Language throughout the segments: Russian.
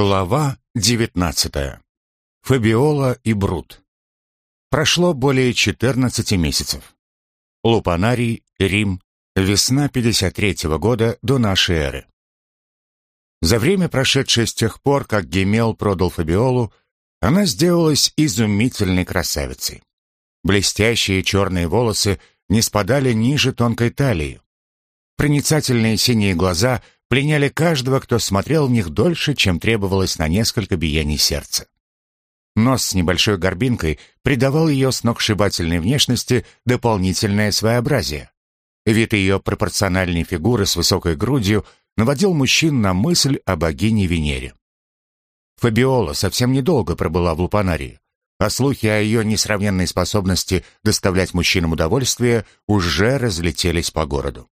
Глава 19. Фабиола и Брут. Прошло более 14 месяцев. Лупанарий, Рим, весна 53 -го года до нашей эры. За время, прошедшее с тех пор, как Гемел продал Фабиолу, она сделалась изумительной красавицей. Блестящие черные волосы не спадали ниже тонкой талии. Проницательные синие глаза — пленяли каждого, кто смотрел в них дольше, чем требовалось на несколько биений сердца. Нос с небольшой горбинкой придавал ее сногсшибательной внешности дополнительное своеобразие. Вид ее пропорциональной фигуры с высокой грудью наводил мужчин на мысль о богине Венере. Фабиола совсем недолго пробыла в Лупанарии, а слухи о ее несравненной способности доставлять мужчинам удовольствие уже разлетелись по городу.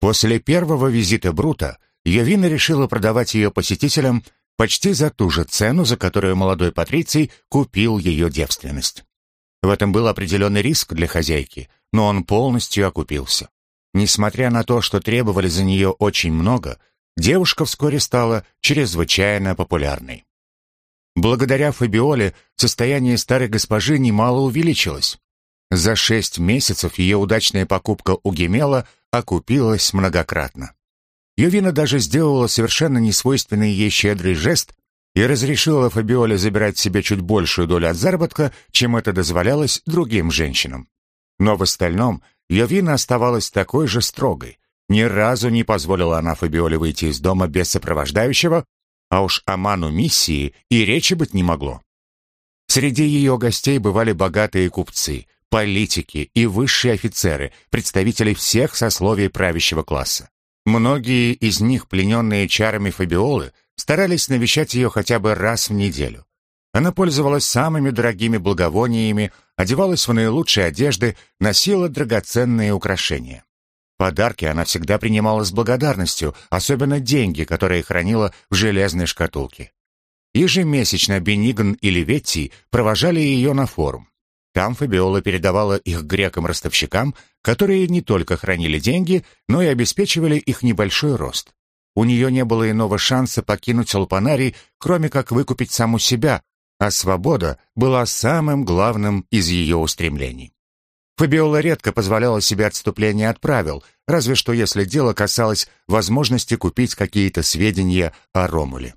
После первого визита Брута Йовина решила продавать ее посетителям почти за ту же цену, за которую молодой Патриций купил ее девственность. В этом был определенный риск для хозяйки, но он полностью окупился. Несмотря на то, что требовали за нее очень много, девушка вскоре стала чрезвычайно популярной. Благодаря Фабиоле состояние старой госпожи немало увеличилось. За шесть месяцев ее удачная покупка у Гемела окупилась многократно. Ювина даже сделала совершенно несвойственный ей щедрый жест и разрешила Фабиоле забирать себе чуть большую долю от заработка, чем это дозволялось другим женщинам. Но в остальном Йовина оставалась такой же строгой. Ни разу не позволила она Фабиоле выйти из дома без сопровождающего, а уж о ману миссии и речи быть не могло. Среди ее гостей бывали богатые купцы, политики и высшие офицеры, представители всех сословий правящего класса. Многие из них, плененные чарами Фабиолы, старались навещать ее хотя бы раз в неделю. Она пользовалась самыми дорогими благовониями, одевалась в наилучшие одежды, носила драгоценные украшения. Подарки она всегда принимала с благодарностью, особенно деньги, которые хранила в железной шкатулке. Ежемесячно Бенигн и Леветти провожали ее на форум. Там Фабиола передавала их грекам-ростовщикам, которые не только хранили деньги, но и обеспечивали их небольшой рост. У нее не было иного шанса покинуть Алпанарий, кроме как выкупить саму себя, а свобода была самым главным из ее устремлений. Фабиола редко позволяла себе отступление от правил, разве что если дело касалось возможности купить какие-то сведения о Ромуле.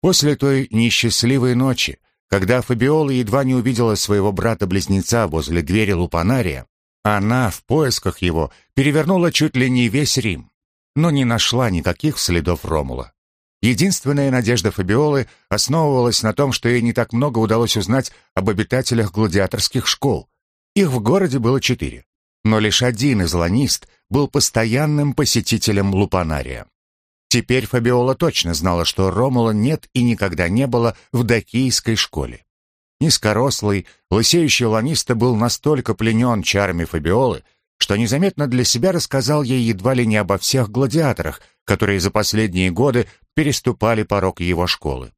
После той несчастливой ночи, когда Фабиола едва не увидела своего брата-близнеца возле двери Лупанария, она в поисках его перевернула чуть ли не весь Рим, но не нашла никаких следов Ромула. Единственная надежда Фабиолы основывалась на том, что ей не так много удалось узнать об обитателях гладиаторских школ. Их в городе было четыре, но лишь один из ланист был постоянным посетителем Лупанария. Теперь Фабиола точно знала, что Ромула нет и никогда не было в дакийской школе. Низкорослый, лысеющий ланиста был настолько пленен чарами Фабиолы, что незаметно для себя рассказал ей едва ли не обо всех гладиаторах, которые за последние годы переступали порог его школы.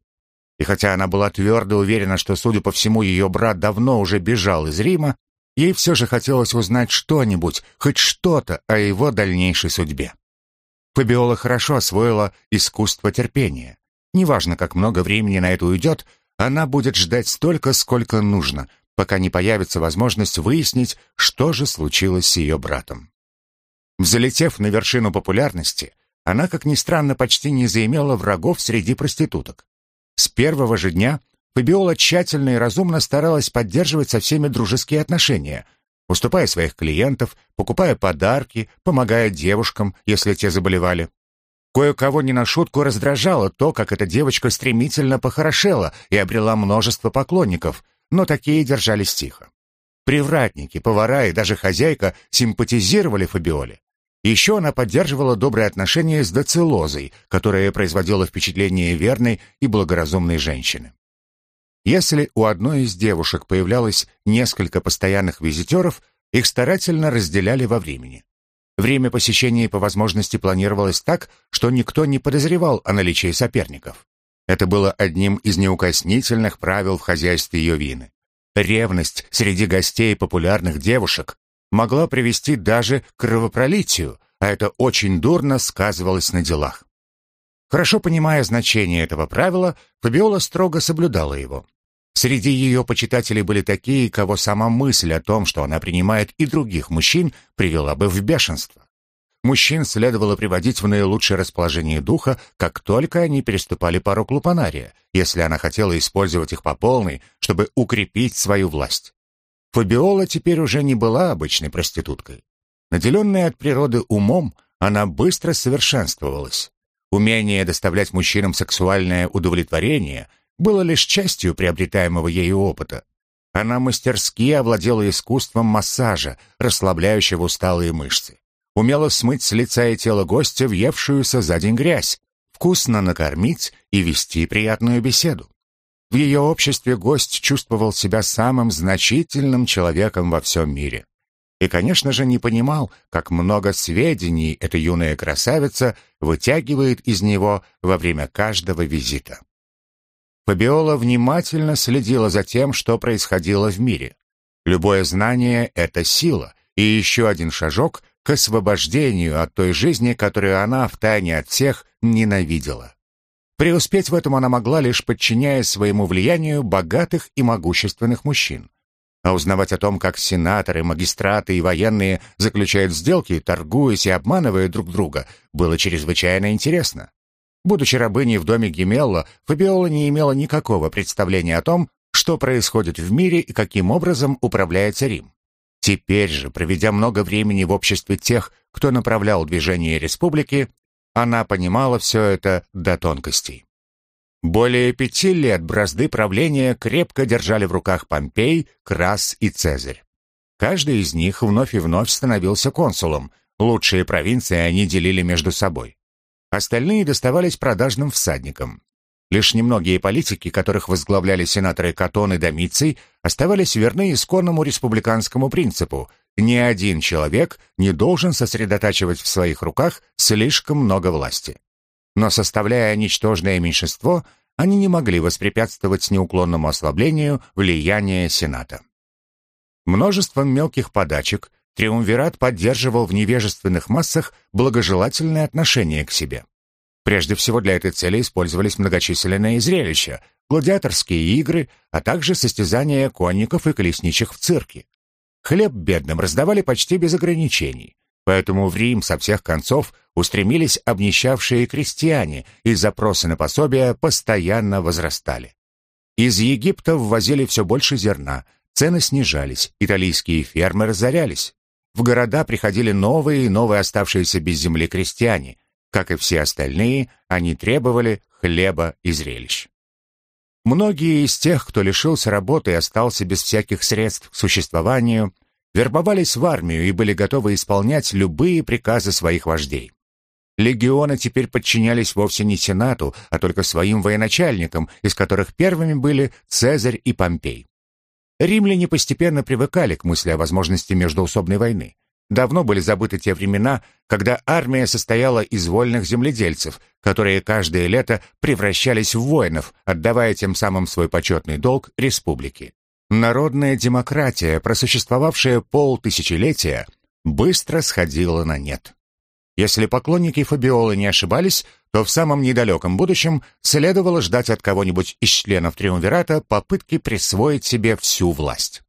И хотя она была твердо уверена, что, судя по всему, ее брат давно уже бежал из Рима, ей все же хотелось узнать что-нибудь, хоть что-то о его дальнейшей судьбе. Фабиола хорошо освоила искусство терпения. Неважно, как много времени на это уйдет, она будет ждать столько, сколько нужно, пока не появится возможность выяснить, что же случилось с ее братом. Взлетев на вершину популярности, она, как ни странно, почти не заимела врагов среди проституток. С первого же дня Фабиола тщательно и разумно старалась поддерживать со всеми дружеские отношения – уступая своих клиентов, покупая подарки, помогая девушкам, если те заболевали. Кое-кого не на шутку раздражало то, как эта девочка стремительно похорошела и обрела множество поклонников, но такие держались тихо. Привратники, повара и даже хозяйка симпатизировали Фабиоле. Еще она поддерживала добрые отношения с доцилозой, которая производила впечатление верной и благоразумной женщины. Если у одной из девушек появлялось несколько постоянных визитеров, их старательно разделяли во времени. Время посещения по возможности планировалось так, что никто не подозревал о наличии соперников. Это было одним из неукоснительных правил в хозяйстве ее вины. Ревность среди гостей популярных девушек могла привести даже к кровопролитию, а это очень дурно сказывалось на делах. Хорошо понимая значение этого правила, Фабиола строго соблюдала его. Среди ее почитателей были такие, кого сама мысль о том, что она принимает и других мужчин, привела бы в бешенство. Мужчин следовало приводить в наилучшее расположение духа, как только они переступали порог лупанария, если она хотела использовать их по полной, чтобы укрепить свою власть. Фабиола теперь уже не была обычной проституткой. Наделенная от природы умом, она быстро совершенствовалась. Умение доставлять мужчинам сексуальное удовлетворение было лишь частью приобретаемого ею опыта. Она мастерски овладела искусством массажа, расслабляющего усталые мышцы. Умела смыть с лица и тела гостя въевшуюся за день грязь, вкусно накормить и вести приятную беседу. В ее обществе гость чувствовал себя самым значительным человеком во всем мире. И, конечно же, не понимал, как много сведений эта юная красавица вытягивает из него во время каждого визита. Фабиола внимательно следила за тем, что происходило в мире. Любое знание — это сила, и еще один шажок к освобождению от той жизни, которую она втайне от всех ненавидела. Преуспеть в этом она могла, лишь подчиняясь своему влиянию богатых и могущественных мужчин. А узнавать о том, как сенаторы, магистраты и военные заключают сделки, торгуясь и обманывая друг друга, было чрезвычайно интересно. Будучи рабыней в доме Гемелла, Фабиола не имела никакого представления о том, что происходит в мире и каким образом управляется Рим. Теперь же, проведя много времени в обществе тех, кто направлял движение республики, она понимала все это до тонкостей. Более пяти лет бразды правления крепко держали в руках Помпей, Крас и Цезарь. Каждый из них вновь и вновь становился консулом. Лучшие провинции они делили между собой. Остальные доставались продажным всадникам. Лишь немногие политики, которых возглавляли сенаторы Катон и Домиций, оставались верны исконному республиканскому принципу. Ни один человек не должен сосредотачивать в своих руках слишком много власти. Но составляя ничтожное меньшинство, они не могли воспрепятствовать неуклонному ослаблению влияния Сената. Множеством мелких подачек Триумвират поддерживал в невежественных массах благожелательное отношение к себе. Прежде всего для этой цели использовались многочисленные зрелища, гладиаторские игры, а также состязания конников и колесничих в цирке. Хлеб бедным раздавали почти без ограничений, поэтому в Рим со всех концов устремились обнищавшие крестьяне, и запросы на пособия постоянно возрастали. Из Египта ввозили все больше зерна, цены снижались, итальянские фермы разорялись. В города приходили новые и новые оставшиеся без земли крестьяне. Как и все остальные, они требовали хлеба и зрелищ. Многие из тех, кто лишился работы и остался без всяких средств к существованию, вербовались в армию и были готовы исполнять любые приказы своих вождей. Легионы теперь подчинялись вовсе не Сенату, а только своим военачальникам, из которых первыми были Цезарь и Помпей. Римляне постепенно привыкали к мысли о возможности междоусобной войны. Давно были забыты те времена, когда армия состояла из вольных земледельцев, которые каждое лето превращались в воинов, отдавая тем самым свой почетный долг республике. Народная демократия, просуществовавшая полтысячелетия, быстро сходила на нет. Если поклонники Фабиолы не ошибались, то в самом недалеком будущем следовало ждать от кого-нибудь из членов Триумвирата попытки присвоить себе всю власть.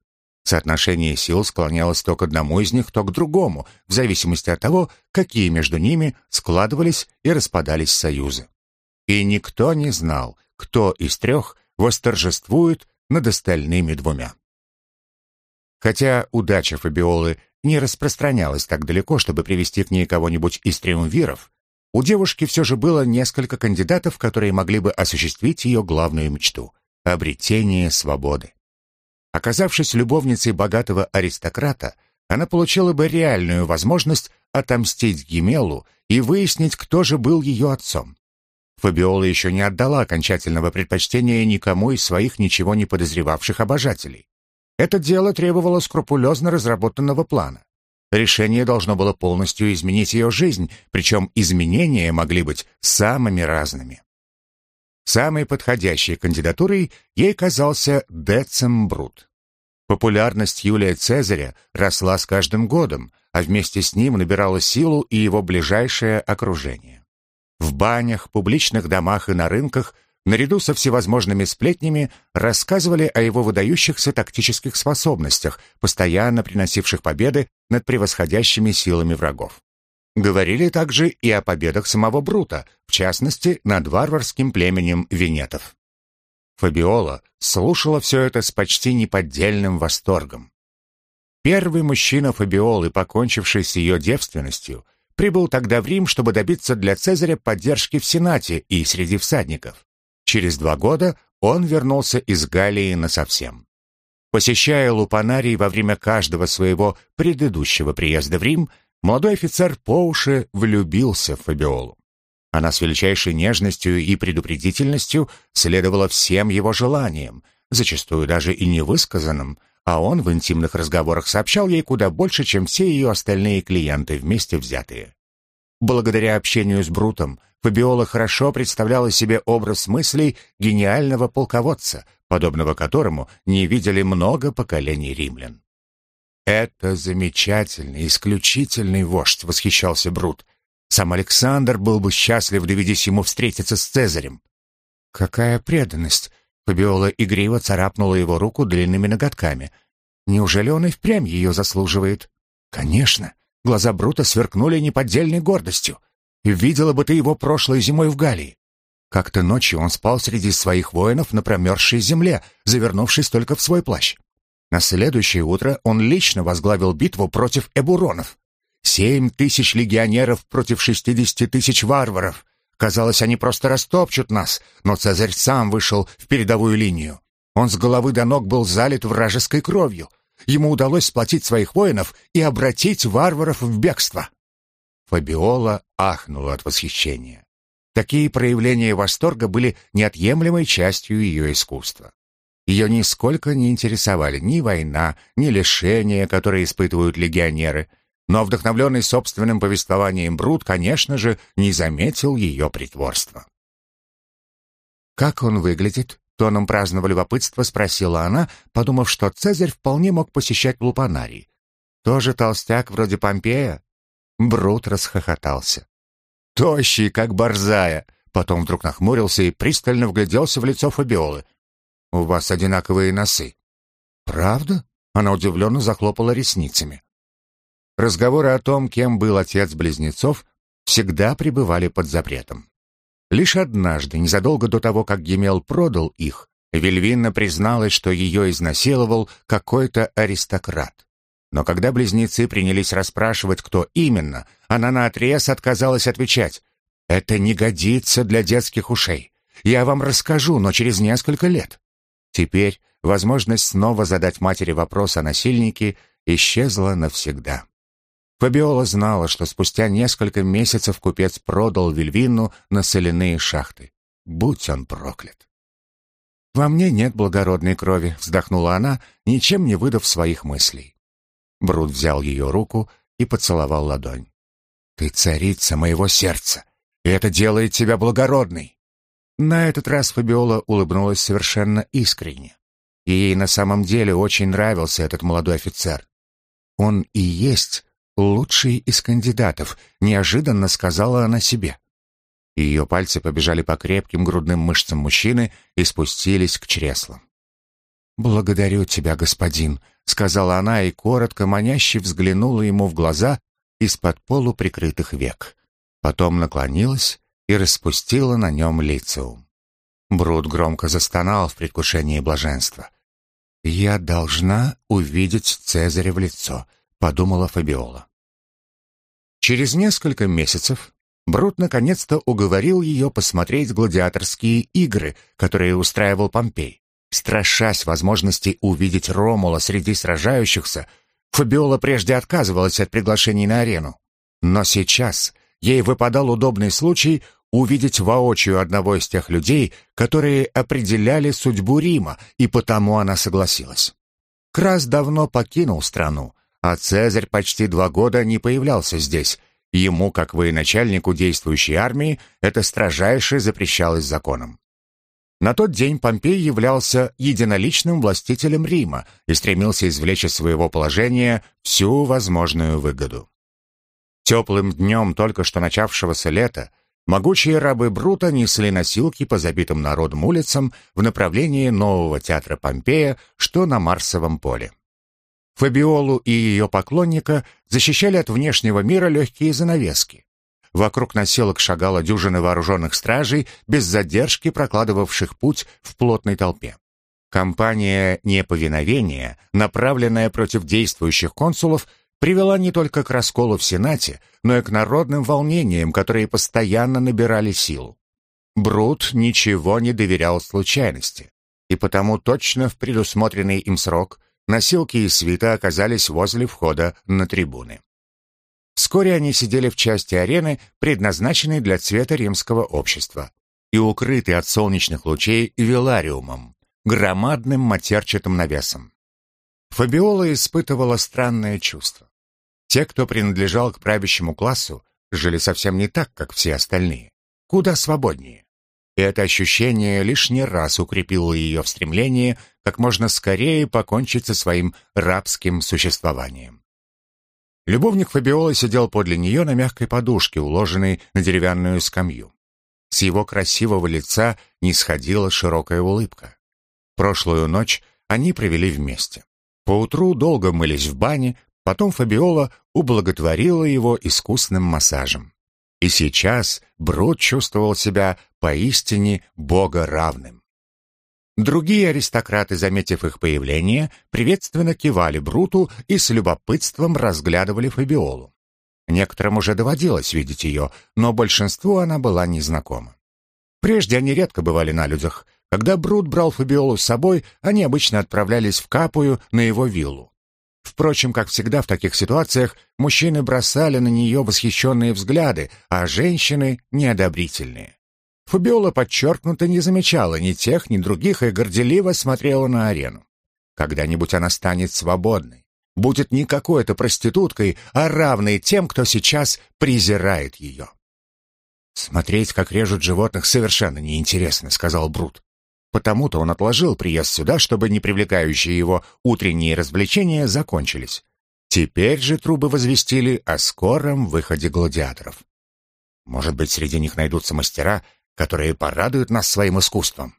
Соотношение сил склонялось то к одному из них, то к другому, в зависимости от того, какие между ними складывались и распадались союзы. И никто не знал, кто из трех восторжествует над остальными двумя. Хотя удача Фабиолы не распространялась так далеко, чтобы привести к ней кого-нибудь из триумвиров, у девушки все же было несколько кандидатов, которые могли бы осуществить ее главную мечту — обретение свободы. Оказавшись любовницей богатого аристократа, она получила бы реальную возможность отомстить Гимелу и выяснить, кто же был ее отцом. Фабиола еще не отдала окончательного предпочтения никому из своих ничего не подозревавших обожателей. Это дело требовало скрупулезно разработанного плана. Решение должно было полностью изменить ее жизнь, причем изменения могли быть самыми разными. Самой подходящей кандидатурой ей казался Децембрут. Популярность Юлия Цезаря росла с каждым годом, а вместе с ним набирало силу и его ближайшее окружение. В банях, публичных домах и на рынках, наряду со всевозможными сплетнями, рассказывали о его выдающихся тактических способностях, постоянно приносивших победы над превосходящими силами врагов. Говорили также и о победах самого Брута, в частности, над варварским племенем венетов. Фабиола слушала все это с почти неподдельным восторгом. Первый мужчина Фабиолы, покончивший с ее девственностью, прибыл тогда в Рим, чтобы добиться для Цезаря поддержки в Сенате и среди всадников. Через два года он вернулся из Галлии насовсем. Посещая Лупанарий во время каждого своего предыдущего приезда в Рим, молодой офицер по влюбился в Фабиолу. Она с величайшей нежностью и предупредительностью следовала всем его желаниям, зачастую даже и невысказанным, а он в интимных разговорах сообщал ей куда больше, чем все ее остальные клиенты вместе взятые. Благодаря общению с Брутом, Фабиола хорошо представляла себе образ мыслей гениального полководца, подобного которому не видели много поколений римлян. «Это замечательный, исключительный вождь», — восхищался Брут. «Сам Александр был бы счастлив, доведись ему встретиться с Цезарем». «Какая преданность!» — Фабиола игриво царапнула его руку длинными ноготками. «Неужели он и впрямь ее заслуживает?» «Конечно!» Глаза Брута сверкнули неподдельной гордостью. «Видела бы ты его прошлой зимой в Галлии. Как-то ночью он спал среди своих воинов на промерзшей земле, завернувшись только в свой плащ. На следующее утро он лично возглавил битву против эбуронов. Семь тысяч легионеров против шестидесяти тысяч варваров. Казалось, они просто растопчут нас, но Цезарь сам вышел в передовую линию. Он с головы до ног был залит вражеской кровью. Ему удалось сплотить своих воинов и обратить варваров в бегство. Фабиола ахнула от восхищения. Такие проявления восторга были неотъемлемой частью ее искусства. Ее нисколько не интересовали ни война, ни лишения, которые испытывают легионеры. Но вдохновленный собственным повествованием Брут, конечно же, не заметил ее притворства. «Как он выглядит?» — тоном праздного любопытства спросила она, подумав, что Цезарь вполне мог посещать лупанарий. «Тоже толстяк вроде Помпея?» Брут расхохотался. «Тощий, как борзая!» Потом вдруг нахмурился и пристально вгляделся в лицо Фабиолы. У вас одинаковые носы». «Правда?» — она удивленно захлопала ресницами. Разговоры о том, кем был отец близнецов, всегда пребывали под запретом. Лишь однажды, незадолго до того, как Гемел продал их, Вильвинна призналась, что ее изнасиловал какой-то аристократ. Но когда близнецы принялись расспрашивать, кто именно, она наотрез отказалась отвечать. «Это не годится для детских ушей. Я вам расскажу, но через несколько лет». Теперь возможность снова задать матери вопрос о насильнике исчезла навсегда. Фабиола знала, что спустя несколько месяцев купец продал Вильвину на соляные шахты. Будь он проклят. «Во мне нет благородной крови», — вздохнула она, ничем не выдав своих мыслей. Брут взял ее руку и поцеловал ладонь. «Ты царица моего сердца, и это делает тебя благородной. На этот раз Фабиола улыбнулась совершенно искренне. Ей на самом деле очень нравился этот молодой офицер. «Он и есть лучший из кандидатов», — неожиданно сказала она себе. Ее пальцы побежали по крепким грудным мышцам мужчины и спустились к чреслам. «Благодарю тебя, господин», — сказала она и коротко маняще взглянула ему в глаза из-под полуприкрытых век. Потом наклонилась и распустила на нем лицеум. Брут громко застонал в предвкушении блаженства. «Я должна увидеть Цезаря в лицо», — подумала Фабиола. Через несколько месяцев Брут наконец-то уговорил ее посмотреть гладиаторские игры, которые устраивал Помпей. Страшась возможности увидеть Ромула среди сражающихся, Фабиола прежде отказывалась от приглашений на арену. Но сейчас ей выпадал удобный случай увидеть воочию одного из тех людей, которые определяли судьбу Рима, и потому она согласилась. Крас давно покинул страну, а Цезарь почти два года не появлялся здесь. Ему, как военачальнику действующей армии, это строжайше запрещалось законом. На тот день Помпей являлся единоличным властителем Рима и стремился извлечь из своего положения всю возможную выгоду. Теплым днем только что начавшегося лета Могучие рабы Брута несли носилки по забитым народом улицам в направлении нового театра Помпея, что на Марсовом поле. Фабиолу и ее поклонника защищали от внешнего мира легкие занавески. Вокруг носилок шагала дюжина вооруженных стражей, без задержки прокладывавших путь в плотной толпе. Кампания неповиновения, направленная против действующих консулов, привела не только к расколу в Сенате, но и к народным волнениям, которые постоянно набирали силу. Брут ничего не доверял случайности, и потому точно в предусмотренный им срок носилки и свита оказались возле входа на трибуны. Вскоре они сидели в части арены, предназначенной для цвета римского общества, и укрыты от солнечных лучей велариумом, громадным матерчатым навесом. Фабиола испытывала странное чувство. Те, кто принадлежал к правящему классу, жили совсем не так, как все остальные, куда свободнее. Это ощущение лишний раз укрепило ее в стремлении как можно скорее покончить со своим рабским существованием. Любовник Фабиолы сидел подле нее на мягкой подушке, уложенной на деревянную скамью. С его красивого лица не сходила широкая улыбка. Прошлую ночь они провели вместе. Поутру долго мылись в бане, Потом Фабиола ублаготворила его искусным массажем. И сейчас Брут чувствовал себя поистине богоравным. Другие аристократы, заметив их появление, приветственно кивали Бруту и с любопытством разглядывали Фабиолу. Некоторым уже доводилось видеть ее, но большинству она была незнакома. Прежде они редко бывали на людях. Когда Брут брал Фабиолу с собой, они обычно отправлялись в Капую на его виллу. Впрочем, как всегда в таких ситуациях, мужчины бросали на нее восхищенные взгляды, а женщины — неодобрительные. Фабиола подчеркнуто не замечала ни тех, ни других и горделиво смотрела на арену. Когда-нибудь она станет свободной, будет не какой-то проституткой, а равной тем, кто сейчас презирает ее. «Смотреть, как режут животных, совершенно неинтересно», — сказал Брут. Потому-то он отложил приезд сюда, чтобы не привлекающие его утренние развлечения закончились. Теперь же трубы возвестили о скором выходе гладиаторов. Может быть, среди них найдутся мастера, которые порадуют нас своим искусством.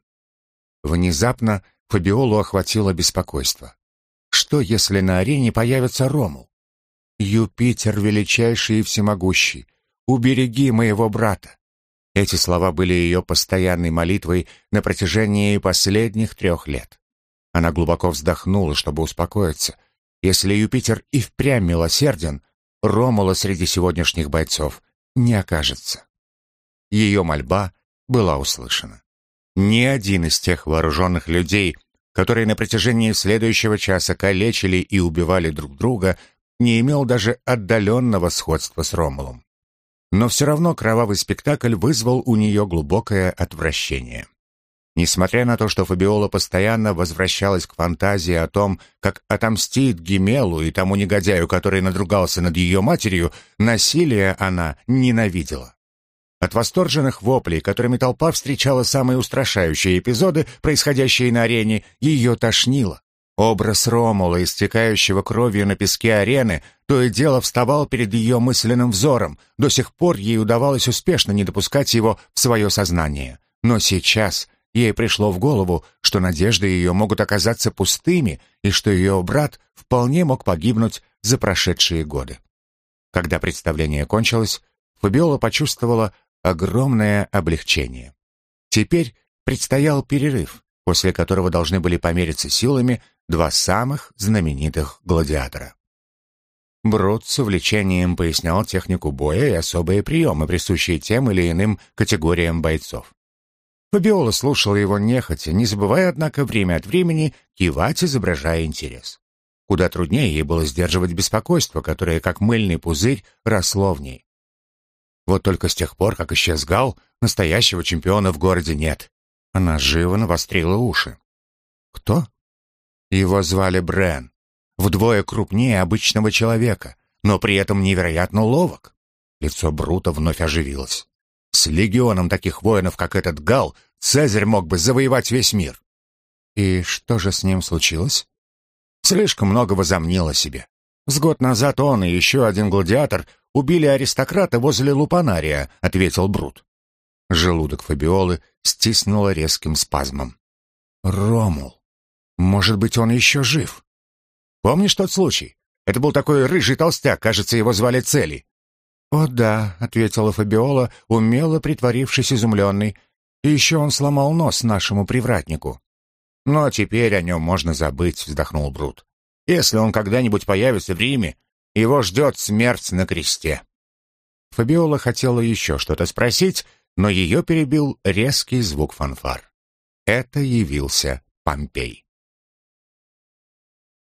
Внезапно Фабиолу охватило беспокойство. Что, если на арене появится Ромул? «Юпитер величайший и всемогущий, убереги моего брата. Эти слова были ее постоянной молитвой на протяжении последних трех лет. Она глубоко вздохнула, чтобы успокоиться. Если Юпитер и впрямь милосерден, Ромула среди сегодняшних бойцов не окажется. Ее мольба была услышана. Ни один из тех вооруженных людей, которые на протяжении следующего часа калечили и убивали друг друга, не имел даже отдаленного сходства с Ромулом. Но все равно кровавый спектакль вызвал у нее глубокое отвращение. Несмотря на то, что Фабиола постоянно возвращалась к фантазии о том, как отомстит Гимелу и тому негодяю, который надругался над ее матерью, насилие она ненавидела. От восторженных воплей, которыми толпа встречала самые устрашающие эпизоды, происходящие на арене, ее тошнило. Образ Ромула, истекающего кровью на песке арены, то и дело вставал перед ее мысленным взором. До сих пор ей удавалось успешно не допускать его в свое сознание. Но сейчас ей пришло в голову, что надежды ее могут оказаться пустыми и что ее брат вполне мог погибнуть за прошедшие годы. Когда представление кончилось, Фабиола почувствовала огромное облегчение. Теперь предстоял перерыв, после которого должны были помериться силами два самых знаменитых гладиатора. Брод с увлечением пояснял технику боя и особые приемы, присущие тем или иным категориям бойцов. Фабиола слушала его нехотя, не забывая, однако, время от времени кивать, изображая интерес. Куда труднее ей было сдерживать беспокойство, которое, как мыльный пузырь, росло в ней. Вот только с тех пор, как исчез Гал, настоящего чемпиона в городе нет. Она живо навострила уши. «Кто?» Его звали Брен. Вдвое крупнее обычного человека, но при этом невероятно ловок. Лицо Брута вновь оживилось. С легионом таких воинов, как этот Гал, Цезарь мог бы завоевать весь мир. И что же с ним случилось? Слишком много возомнил о себе. С год назад он и еще один гладиатор убили аристократа возле Лупанария, ответил Брут. Желудок Фабиолы стиснуло резким спазмом. «Ромул! Может быть, он еще жив?» «Помнишь тот случай? Это был такой рыжий толстяк, кажется, его звали Цели». «О да», — ответила Фабиола, умело притворившись изумленной. «И еще он сломал нос нашему привратнику». «Но теперь о нем можно забыть», — вздохнул Брут. «Если он когда-нибудь появится в Риме, его ждет смерть на кресте». Фабиола хотела еще что-то спросить, но ее перебил резкий звук фанфар. Это явился Помпей.